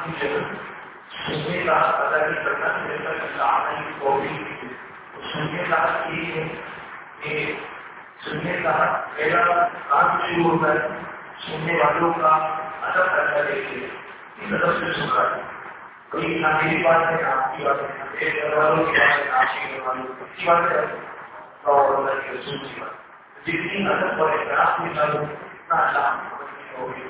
आपकी सुनने का कि वालों का देखिए। इस से सुखा कोई ना मेरी बात है, ना आपकी बात है मेरे घर वालों की बात है आपके घर वालों की बात है। और सुनती बात। जितनी और एहतराम निकालो उतना अल्लाह होगी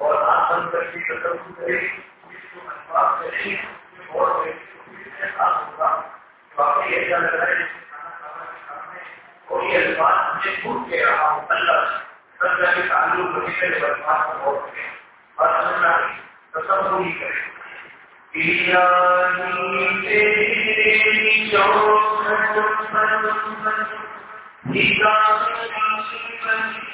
और ऐसा लग Thank you.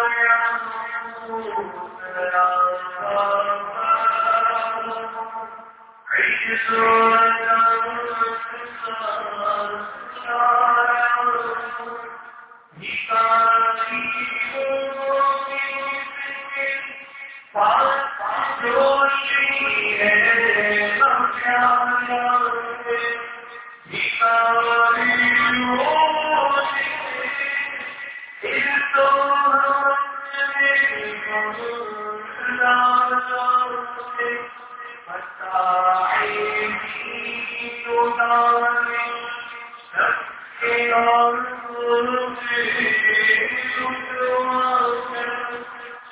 Thank you.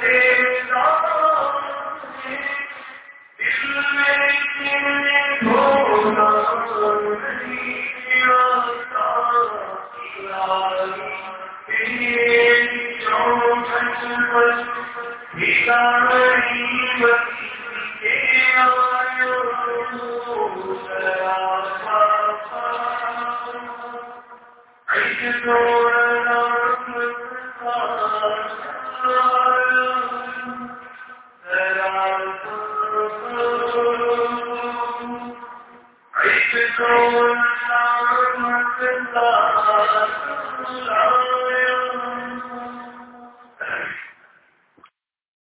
Amen.